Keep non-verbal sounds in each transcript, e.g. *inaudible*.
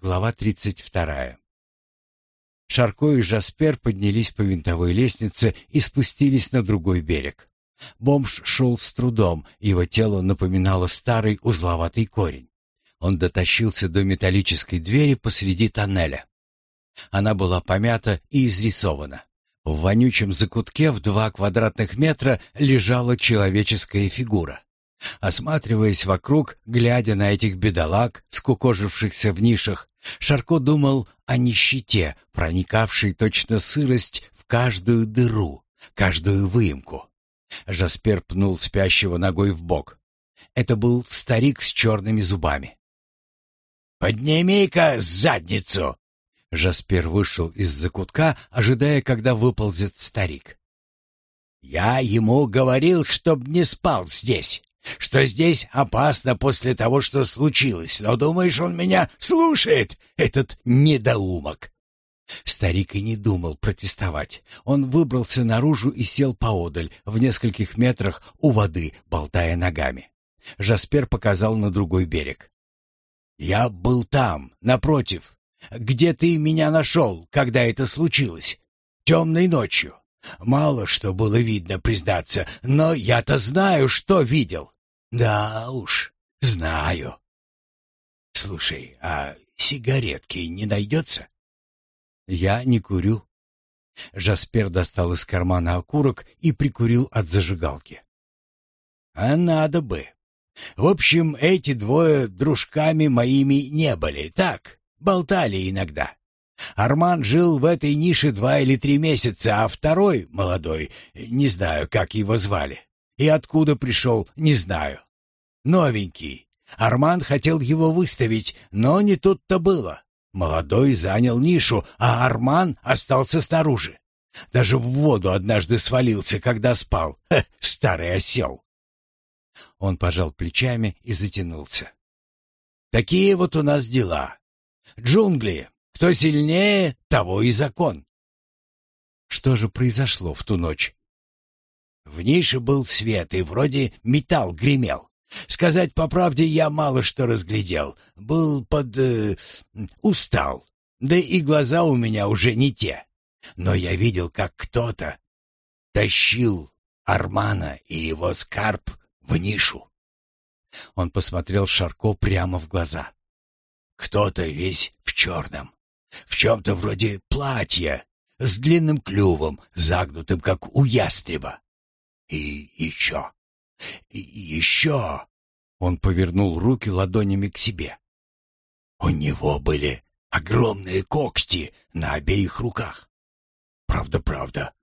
Глава 32. Шарко и Жаспер поднялись по винтовой лестнице и спустились на другой берег. Бомж шел с трудом, его тело напоминало старый узловатый корень. Он дотащился до металлической двери посреди тоннеля. Она была помята и изрисована. В вонючем закутке в два квадратных метра лежала человеческая фигура. Осматриваясь вокруг, глядя на этих бедолаг, скукожившихся в нишах, Шарко думал о нищете, проникавшей точно сырость в каждую дыру, каждую выемку. Жаспер пнул спящего ногой в бок. Это был старик с черными зубами. «Подними-ка задницу!» Жаспер вышел из закутка, ожидая, когда выползет старик. «Я ему говорил, чтоб не спал здесь что здесь опасно после того, что случилось, но думаешь, он меня слушает, этот недоумок?» Старик и не думал протестовать. Он выбрался наружу и сел поодаль, в нескольких метрах у воды, болтая ногами. Жаспер показал на другой берег. «Я был там, напротив. Где ты меня нашел, когда это случилось? Темной ночью. Мало что было видно, признаться, но я-то знаю, что видел. Да уж, знаю. Слушай, а сигаретки не найдется? Я не курю. Жаспер достал из кармана окурок и прикурил от зажигалки. А надо бы. В общем, эти двое дружками моими не были, так, болтали иногда. Арман жил в этой нише два или три месяца, а второй, молодой, не знаю, как его звали, и откуда пришел, не знаю. Новенький. Арман хотел его выставить, но не тут-то было. Молодой занял нишу, а Арман остался снаружи. Даже в воду однажды свалился, когда спал. Ха, старый осел. Он пожал плечами и затянулся. Такие вот у нас дела. Джунгли. Кто сильнее, того и закон. Что же произошло в ту ночь? В нише был свет, и вроде металл гремел. Сказать по правде, я мало что разглядел. Был под... Э, устал. Да и глаза у меня уже не те. Но я видел, как кто-то тащил Армана и его скарб в нишу. Он посмотрел Шарко прямо в глаза. Кто-то весь в черном, в чем-то вроде платья, с длинным клювом, загнутым, как у ястреба. И еще, и еще. Он повернул руки ладонями к себе. У него были огромные когти на обеих руках. Правда, правда.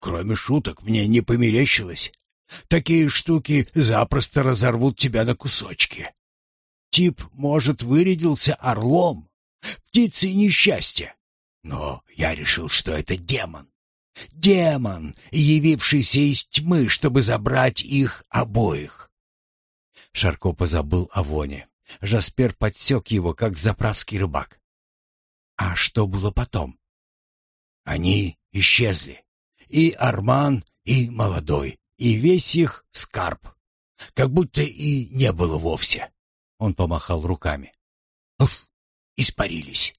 Кроме шуток мне не померещилось. Такие штуки запросто разорвут тебя на кусочки. Тип, может, вырядился орлом, птицей несчастья. Но я решил, что это демон. Демон, явившийся из тьмы, чтобы забрать их обоих. Шарко позабыл о воне. Жаспер подсек его, как заправский рыбак. А что было потом? Они исчезли. И Арман, и молодой, и весь их скарб. Как будто и не было вовсе. Он помахал руками. Уф, испарились.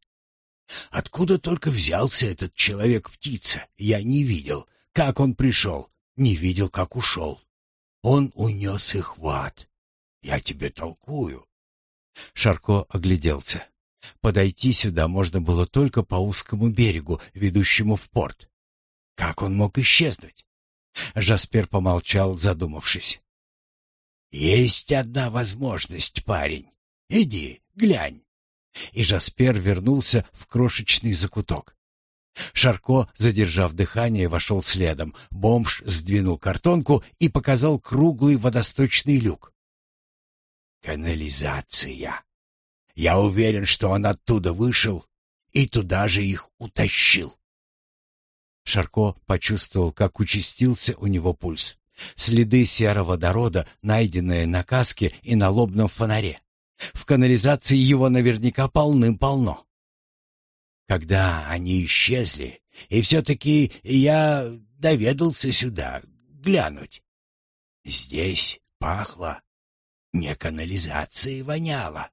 Откуда только взялся этот человек-птица, я не видел. Как он пришел, не видел, как ушел. Он унес их в ад. Я тебе толкую. Шарко огляделся. Подойти сюда можно было только по узкому берегу, ведущему в порт. Как он мог исчезнуть? Жаспер помолчал, задумавшись. «Есть одна возможность, парень. Иди, глянь» и Жаспер вернулся в крошечный закуток. Шарко, задержав дыхание, вошел следом. Бомж сдвинул картонку и показал круглый водосточный люк. «Канализация. Я уверен, что он оттуда вышел и туда же их утащил». Шарко почувствовал, как участился у него пульс. Следы сероводорода, найденные на каске и на лобном фонаре. В канализации его наверняка полным-полно. Когда они исчезли, и все-таки я доведался сюда глянуть. Здесь пахло, не канализацией воняло,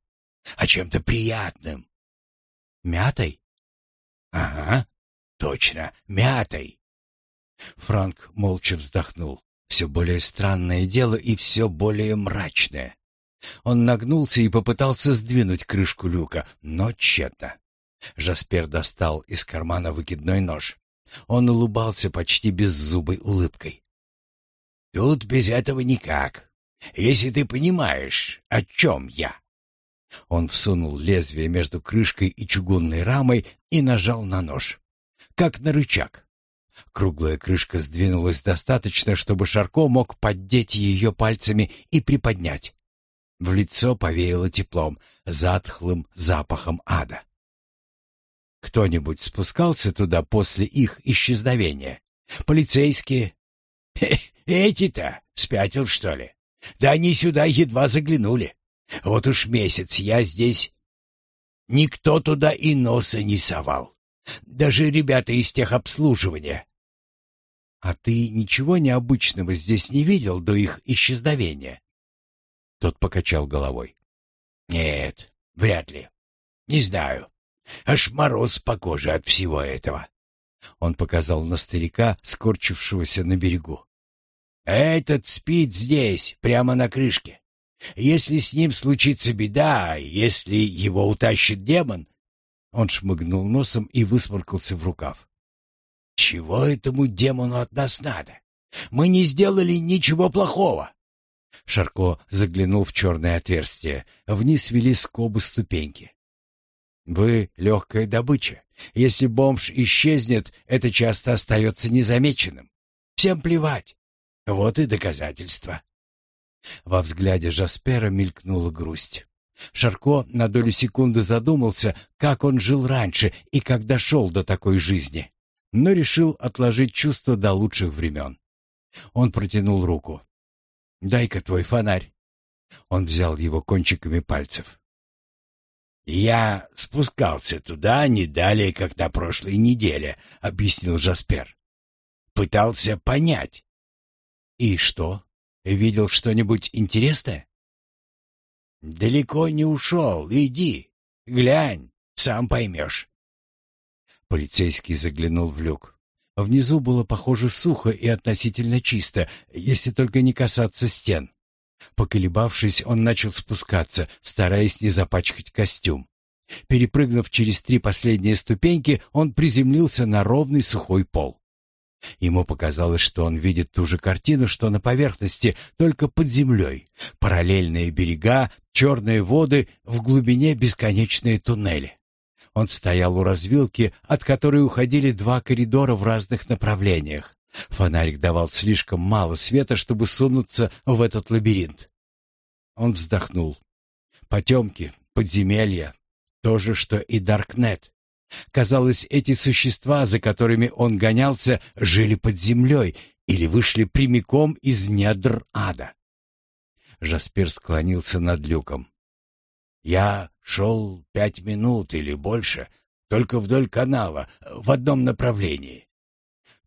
а чем-то приятным. Мятой? Ага, точно, мятой. Франк молча вздохнул. Все более странное дело и все более мрачное. Он нагнулся и попытался сдвинуть крышку люка, но тщетно. Жаспер достал из кармана выкидной нож. Он улыбался почти беззубой улыбкой. «Тут без этого никак, если ты понимаешь, о чем я». Он всунул лезвие между крышкой и чугунной рамой и нажал на нож, как на рычаг. Круглая крышка сдвинулась достаточно, чтобы Шарко мог поддеть ее пальцами и приподнять. В лицо повеяло теплом, затхлым запахом ада. Кто-нибудь спускался туда после их исчезновения? Полицейские? *laughs* Эти-то спятил, что ли? Да они сюда едва заглянули. Вот уж месяц я здесь. Никто туда и носа не совал. Даже ребята из техобслуживания. А ты ничего необычного здесь не видел до их исчезновения? Тот покачал головой. Нет, вряд ли. Не знаю. Аж мороз по коже от всего этого. Он показал на старика, скорчившегося на берегу. Этот спит здесь, прямо на крышке. Если с ним случится беда, если его утащит демон, он шмыгнул носом и высморкался в рукав. Чего этому демону от нас надо? Мы не сделали ничего плохого. Шарко заглянул в черное отверстие. Вниз вели скобы ступеньки. Вы легкая добыча. Если бомж исчезнет, это часто остается незамеченным. Всем плевать. Вот и доказательство. Во взгляде Жаспера мелькнула грусть. Шарко на долю секунды задумался, как он жил раньше и как дошел до такой жизни, но решил отложить чувство до лучших времен. Он протянул руку. «Дай-ка твой фонарь». Он взял его кончиками пальцев. «Я спускался туда не далее, как на прошлой неделе», — объяснил Жаспер. «Пытался понять». «И что? Видел что-нибудь интересное?» «Далеко не ушел. Иди, глянь, сам поймешь». Полицейский заглянул в люк. Внизу было, похоже, сухо и относительно чисто, если только не касаться стен. Поколебавшись, он начал спускаться, стараясь не запачкать костюм. Перепрыгнув через три последние ступеньки, он приземлился на ровный сухой пол. Ему показалось, что он видит ту же картину, что на поверхности, только под землей. Параллельные берега, черные воды, в глубине бесконечные туннели. Он стоял у развилки, от которой уходили два коридора в разных направлениях. Фонарик давал слишком мало света, чтобы сунуться в этот лабиринт. Он вздохнул. Потемки, подземелья, то же, что и Даркнет. Казалось, эти существа, за которыми он гонялся, жили под землей или вышли прямиком из недр ада. Жаспер склонился над люком. «Я шел пять минут или больше, только вдоль канала, в одном направлении.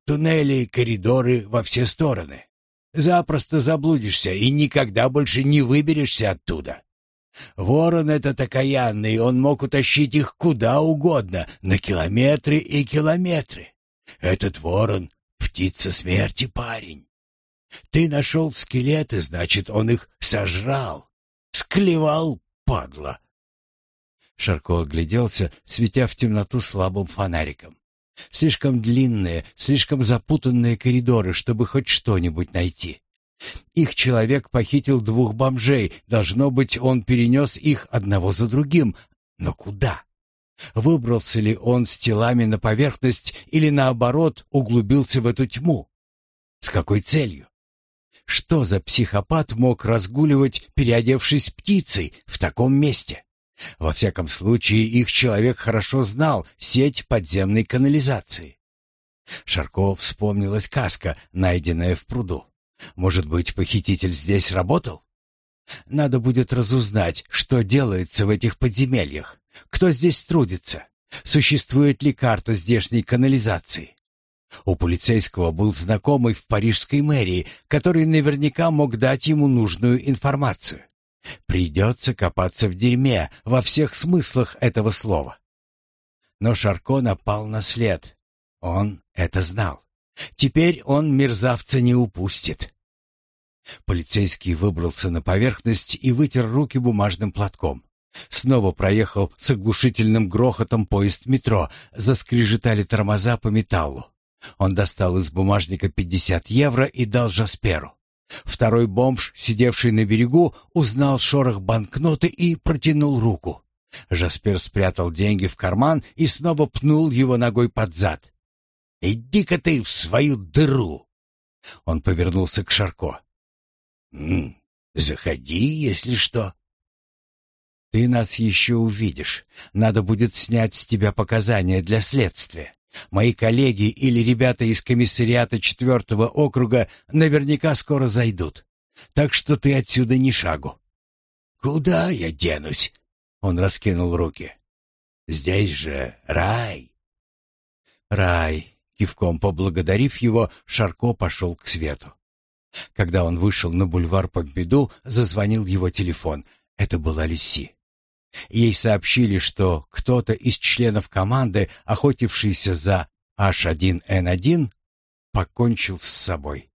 Туннели, коридоры во все стороны. Запросто заблудишься и никогда больше не выберешься оттуда. Ворон этот окаянный, он мог утащить их куда угодно, на километры и километры. Этот ворон — птица смерти, парень. Ты нашел скелеты, значит, он их сожрал. Склевал, падла. Шарко огляделся, светя в темноту слабым фонариком. Слишком длинные, слишком запутанные коридоры, чтобы хоть что-нибудь найти. Их человек похитил двух бомжей. Должно быть, он перенес их одного за другим. Но куда? Выбрался ли он с телами на поверхность или, наоборот, углубился в эту тьму? С какой целью? Что за психопат мог разгуливать, переодевшись птицей, в таком месте? Во всяком случае, их человек хорошо знал сеть подземной канализации. Шарков вспомнилась каска, найденная в пруду. Может быть, похититель здесь работал? Надо будет разузнать, что делается в этих подземельях. Кто здесь трудится? Существует ли карта здешней канализации? У полицейского был знакомый в парижской мэрии, который наверняка мог дать ему нужную информацию. Придется копаться в дерьме во всех смыслах этого слова. Но Шарко напал на след. Он это знал. Теперь он мерзавца не упустит. Полицейский выбрался на поверхность и вытер руки бумажным платком. Снова проехал с оглушительным грохотом поезд метро, заскрежетали тормоза по металлу. Он достал из бумажника 50 евро и дал Жасперу. Второй бомж, сидевший на берегу, узнал шорох банкноты и протянул руку. Жаспер спрятал деньги в карман и снова пнул его ногой под зад. «Иди-ка ты в свою дыру!» Он повернулся к Шарко. «М -м, «Заходи, если что». «Ты нас еще увидишь. Надо будет снять с тебя показания для следствия. Мои коллеги или ребята из комиссариата четвертого округа наверняка скоро зайдут. Так что ты отсюда ни шагу». «Куда я денусь?» Он раскинул руки. «Здесь же рай». «Рай», — кивком поблагодарив его, Шарко пошел к свету. Когда он вышел на бульвар Помпиду, зазвонил его телефон. Это была Люси. Ей сообщили, что кто-то из членов команды, охотившийся за H1N1, покончил с собой.